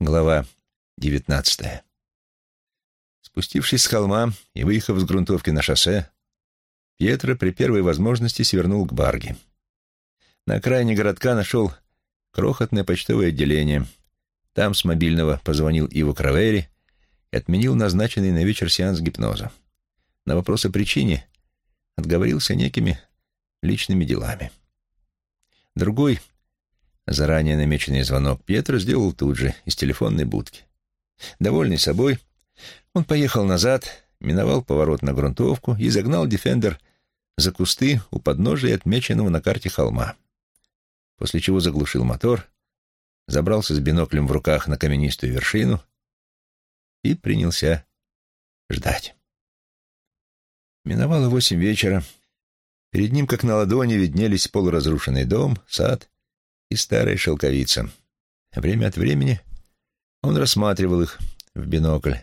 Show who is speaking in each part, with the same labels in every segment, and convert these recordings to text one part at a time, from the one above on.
Speaker 1: Глава девятнадцатая. Спустившись с холма и выехав с грунтовки на шоссе, Пьетро при первой возможности свернул к Барге. На окраине городка нашел крохотное почтовое отделение. Там с мобильного позвонил Иво Кравери и отменил назначенный на вечер сеанс гипноза. На вопрос о причине отговорился некими личными делами. Другой, заранее намеченный звонок Пьетро сделал тут же, из телефонной будки. Довольный собой, он поехал назад, миновал поворот на грунтовку и загнал «Дефендер» за кусты у подножия отмеченного на карте холма. После чего заглушил мотор, забрался с биноклем в руках на каменистую вершину и принялся ждать. Миновало восемь вечера. Перед ним, как на ладони, виднелись полуразрушенный дом, сад и старая шелковица. Время от времени он рассматривал их в бинокль.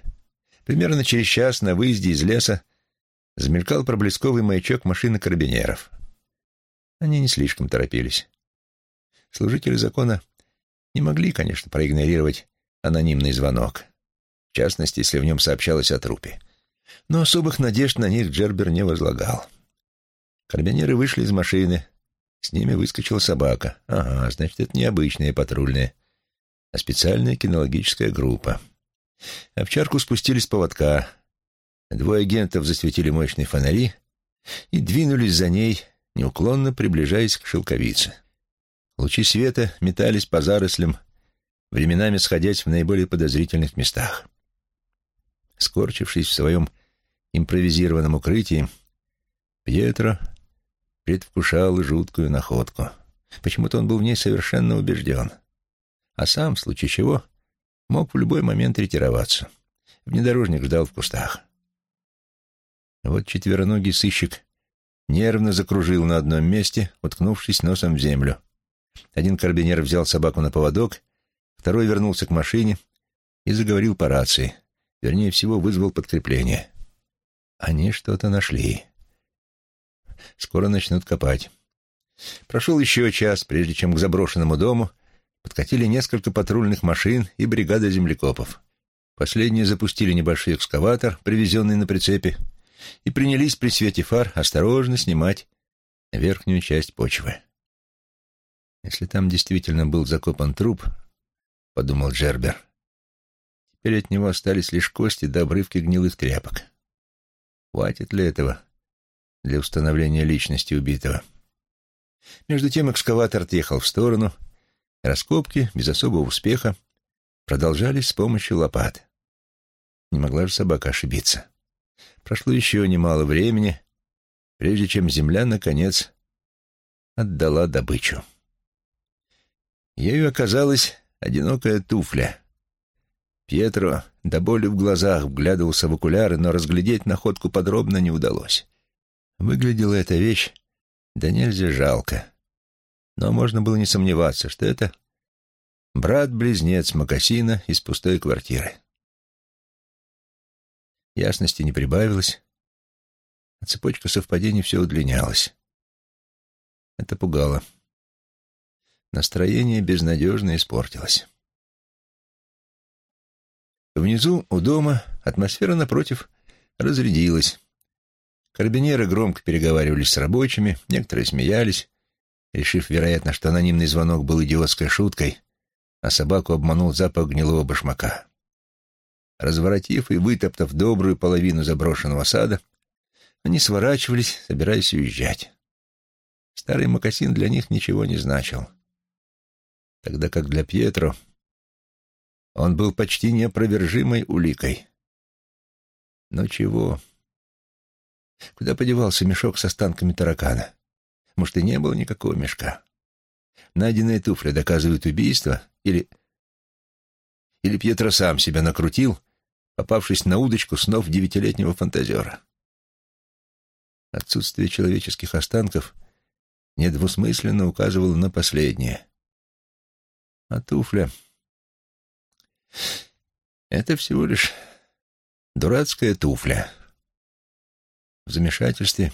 Speaker 1: Примерно через час на выезде из леса замелькал проблесковый маячок машины карабинеров. Они не слишком торопились. Служители закона не могли, конечно, проигнорировать анонимный звонок, в частности, если в нем сообщалось о трупе. Но особых надежд на них Джербер не возлагал. Карабинеры вышли из машины. С ними выскочила собака. Ага, значит, это не обычные патрульные, а специальная кинологическая группа. Овчарку спустили с поводка. Двое агентов засветили мощные фонари и двинулись за ней, неуклонно приближаясь к шелковице. Лучи света метались по зарослям, временами сходясь в наиболее подозрительных местах. Скорчившись в своем импровизированном укрытии, Пьетро предвкушал жуткую находку. Почему-то он был в ней совершенно убежден. А сам, в случае чего, мог в любой момент ретироваться. Внедорожник ждал в кустах. Вот четвероногий сыщик нервно закружил на одном месте, уткнувшись носом в землю. Один карабинер взял собаку на поводок, второй вернулся к машине и заговорил по рации. Вернее всего, вызвал подкрепление. Они что-то нашли. Скоро начнут копать. Прошел еще час, прежде чем к заброшенному дому подкатили несколько патрульных машин и бригада землекопов. Последние запустили небольшой экскаватор, привезенный на прицепе, и принялись при свете фар осторожно снимать верхнюю часть почвы. «Если там действительно был закопан труп, — подумал Джербер, — теперь от него остались лишь кости до обрывки гнилых тряпок. Хватит ли этого для установления личности убитого?» Между тем экскаватор отъехал в сторону — Раскопки, без особого успеха, продолжались с помощью лопат. Не могла же собака ошибиться. Прошло еще немало времени, прежде чем земля, наконец, отдала добычу. Ею оказалась одинокая туфля. Пьетро до боли в глазах вглядывался в окуляры, но разглядеть находку подробно не удалось. Выглядела эта вещь да нельзя жалко. Но можно было не сомневаться, что это брат-близнец Макасина из пустой квартиры. Ясности не прибавилось, а цепочка совпадений все удлинялась. Это пугало. Настроение безнадежно испортилось. Внизу, у дома, атмосфера напротив разрядилась. Карабинеры громко переговаривались с рабочими, некоторые смеялись, решив, вероятно, что анонимный звонок был идиотской шуткой, а собаку обманул запах гнилого башмака. Разворотив и вытоптав добрую половину заброшенного сада, они сворачивались, собираясь уезжать. Старый мокасин для них ничего не значил. Тогда как для Пьетро он был почти неопровержимой уликой. Но чего? Куда подевался мешок с останками таракана? Может, и не было никакого мешка. Найденные туфли доказывают убийство или... Или Пьетро сам себя накрутил, попавшись на удочку снов девятилетнего фантазера. Отсутствие человеческих останков недвусмысленно указывало на последнее. А туфля... Это всего лишь дурацкая туфля. В замешательстве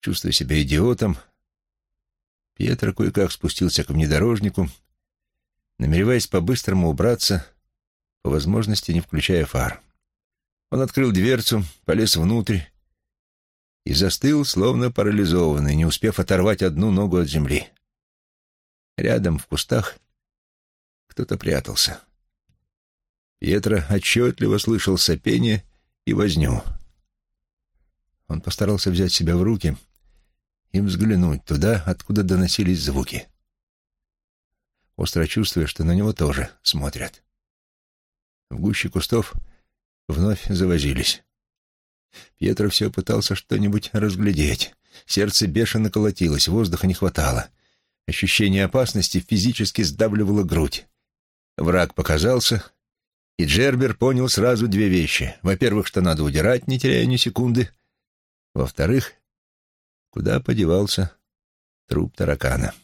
Speaker 1: Чувствуя себя идиотом, Пьетро кое-как спустился к внедорожнику намереваясь по-быстрому убраться, по возможности не включая фар. Он открыл дверцу, полез внутрь и застыл, словно парализованный, не успев оторвать одну ногу от земли. Рядом, в кустах, кто-то прятался. Пьетро отчетливо слышал сопение и возню. Он постарался взять себя в руки и взглянуть туда, откуда доносились звуки. Остро чувствуя, что на него тоже смотрят. В гуще кустов вновь завозились. Пьетро все пытался что-нибудь разглядеть. Сердце бешено колотилось, воздуха не хватало. Ощущение опасности физически сдавливало грудь. Враг показался, и Джербер понял сразу две вещи. Во-первых, что надо удирать, не теряя ни секунды. Во-вторых, куда подевался труп таракана.